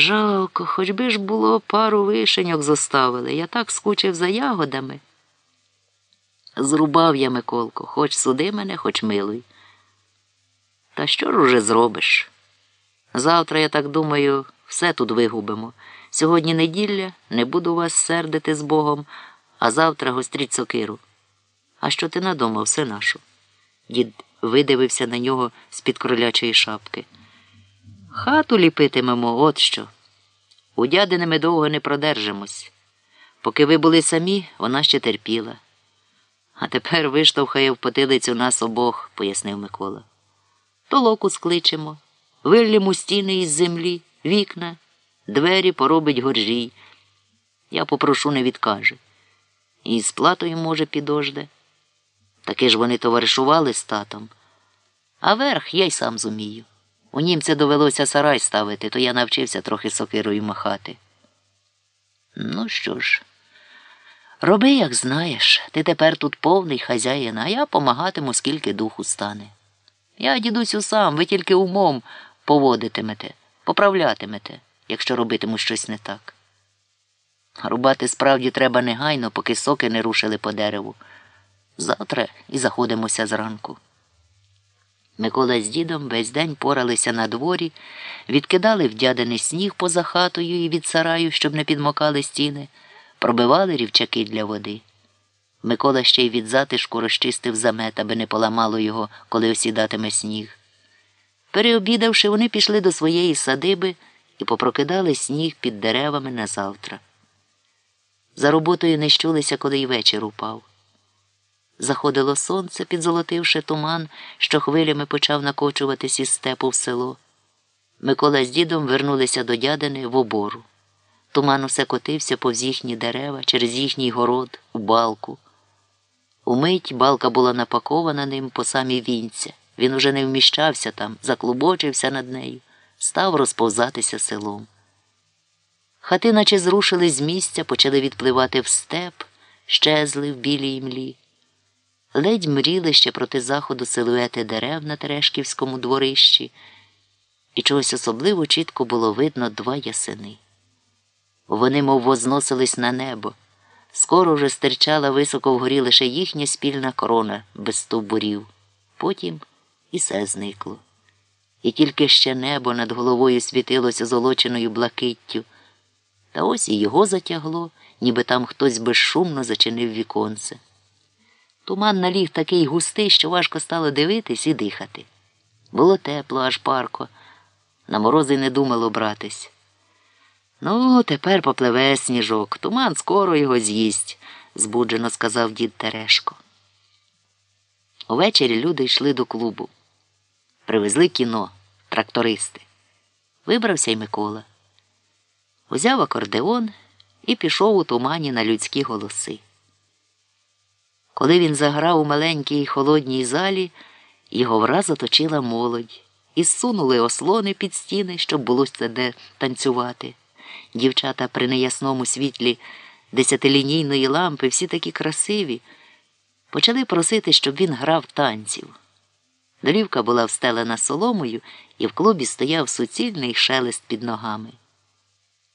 Жалко, хоч би ж було пару вишеньок зоставили. Я так скучив за ягодами. Зрубав я Миколко, хоч суди мене, хоч милуй. Та що ж уже зробиш? Завтра, я так думаю, все тут вигубимо. Сьогодні неділя, не буду вас сердити з Богом, а завтра гостріть сокиру. А що ти надумав, все нашу? Дід видивився на нього з-під кролячої шапки. Хату ліпитимемо, от що. У дядини ми довго не продержимось. Поки ви були самі, вона ще терпіла. А тепер виштовхає в потилицю нас обох, пояснив Микола. То локу скличемо, виллємо стіни із землі, вікна, двері поробить горжій. Я попрошу не відкаже. І з платою, може, підожде. Таки ж вони товаришували з татом. А верх я й сам зумію. У німця довелося сарай ставити, то я навчився трохи сокирою махати. Ну що ж, роби, як знаєш, ти тепер тут повний хазяїн, а я помагатиму, скільки духу стане. Я, дідусю, сам, ви тільки умом поводитимете, поправлятимете, якщо робитиму щось не так. Рубати справді треба негайно, поки соки не рушили по дереву. Завтра і заходимося зранку. Микола з дідом весь день поралися на дворі, відкидали в дядини сніг поза хатою і від сараю, щоб не підмокали стіни, пробивали рівчаки для води. Микола ще й від затишку розчистив замет, аби не поламало його, коли осідатиме сніг. Переобідавши, вони пішли до своєї садиби і попрокидали сніг під деревами на завтра. За роботою не щулися, коли й вечір упав. Заходило сонце, підзолотивши туман, що хвилями почав накочуватись із степу в село. Микола з дідом вернулися до дядини в обору. Туман усе котився повз їхні дерева, через їхній город, у балку. Умить балка була напакована ним по самі вінця. Він уже не вміщався там, заклубочився над нею, став розповзатися селом. Хати, наче зрушили з місця, почали відпливати в степ, щезли в білій імлі. Ледь мріли ще проти заходу силуети дерев на Терешківському дворищі, і чогось особливо чітко було видно два ясени. Вони, мов возносились на небо. Скоро вже стирчала високо вгорі лише їхня спільна корона без стовбурів. Потім і все зникло. І тільки ще небо над головою світилося золоченою блакиттю. Та ось і його затягло, ніби там хтось безшумно зачинив віконце. Туман наліг такий густий, що важко стало дивитись і дихати. Було тепло, аж парко. На морози не думало братись. Ну, тепер попливе сніжок. Туман скоро його з'їсть, збуджено сказав дід Терешко. Увечері люди йшли до клубу. Привезли кіно, трактористи. Вибрався й Микола. Узяв акордеон і пішов у тумані на людські голоси. Коли він заграв у маленькій холодній залі, його враз оточила молодь і зсунули ослони під стіни, щоб було це де танцювати. Дівчата при неясному світлі десятилінійної лампи, всі такі красиві, почали просити, щоб він грав танців. Долівка була встелена соломою, і в клубі стояв суцільний шелест під ногами.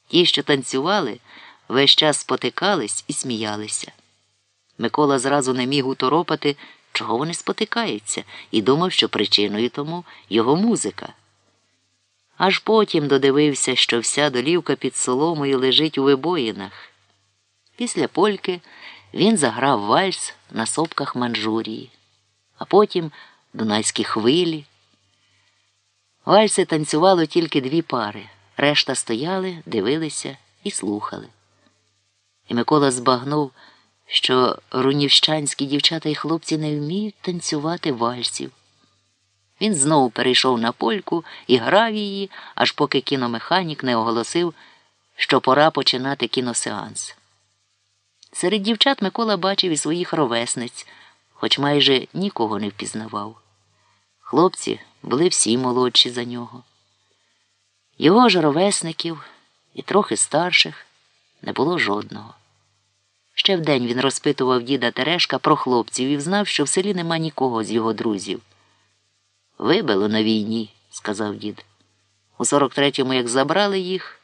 Ті, що танцювали, весь час спотикались і сміялися. Микола зразу не міг уторопати, чого вони спотикаються, і думав, що причиною тому його музика. Аж потім додивився, що вся долівка під соломою лежить у вибоїнах. Після польки він заграв вальс на сопках Манжурії, а потім Дунайські хвилі. Вальси танцювало тільки дві пари, решта стояли, дивилися і слухали. І Микола збагнув, що рунівщанські дівчата і хлопці не вміють танцювати вальсів. Він знову перейшов на польку і грав її, аж поки кіномеханік не оголосив, що пора починати кіносеанс. Серед дівчат Микола бачив і своїх ровесниць, хоч майже нікого не впізнавав. Хлопці були всі молодші за нього. Його ж ровесників і трохи старших не було жодного. Ще вдень він розпитував діда Терешка про хлопців і взнав, що в селі нема нікого з його друзів. Вибило на війні, сказав дід. У 43-му, як забрали їх,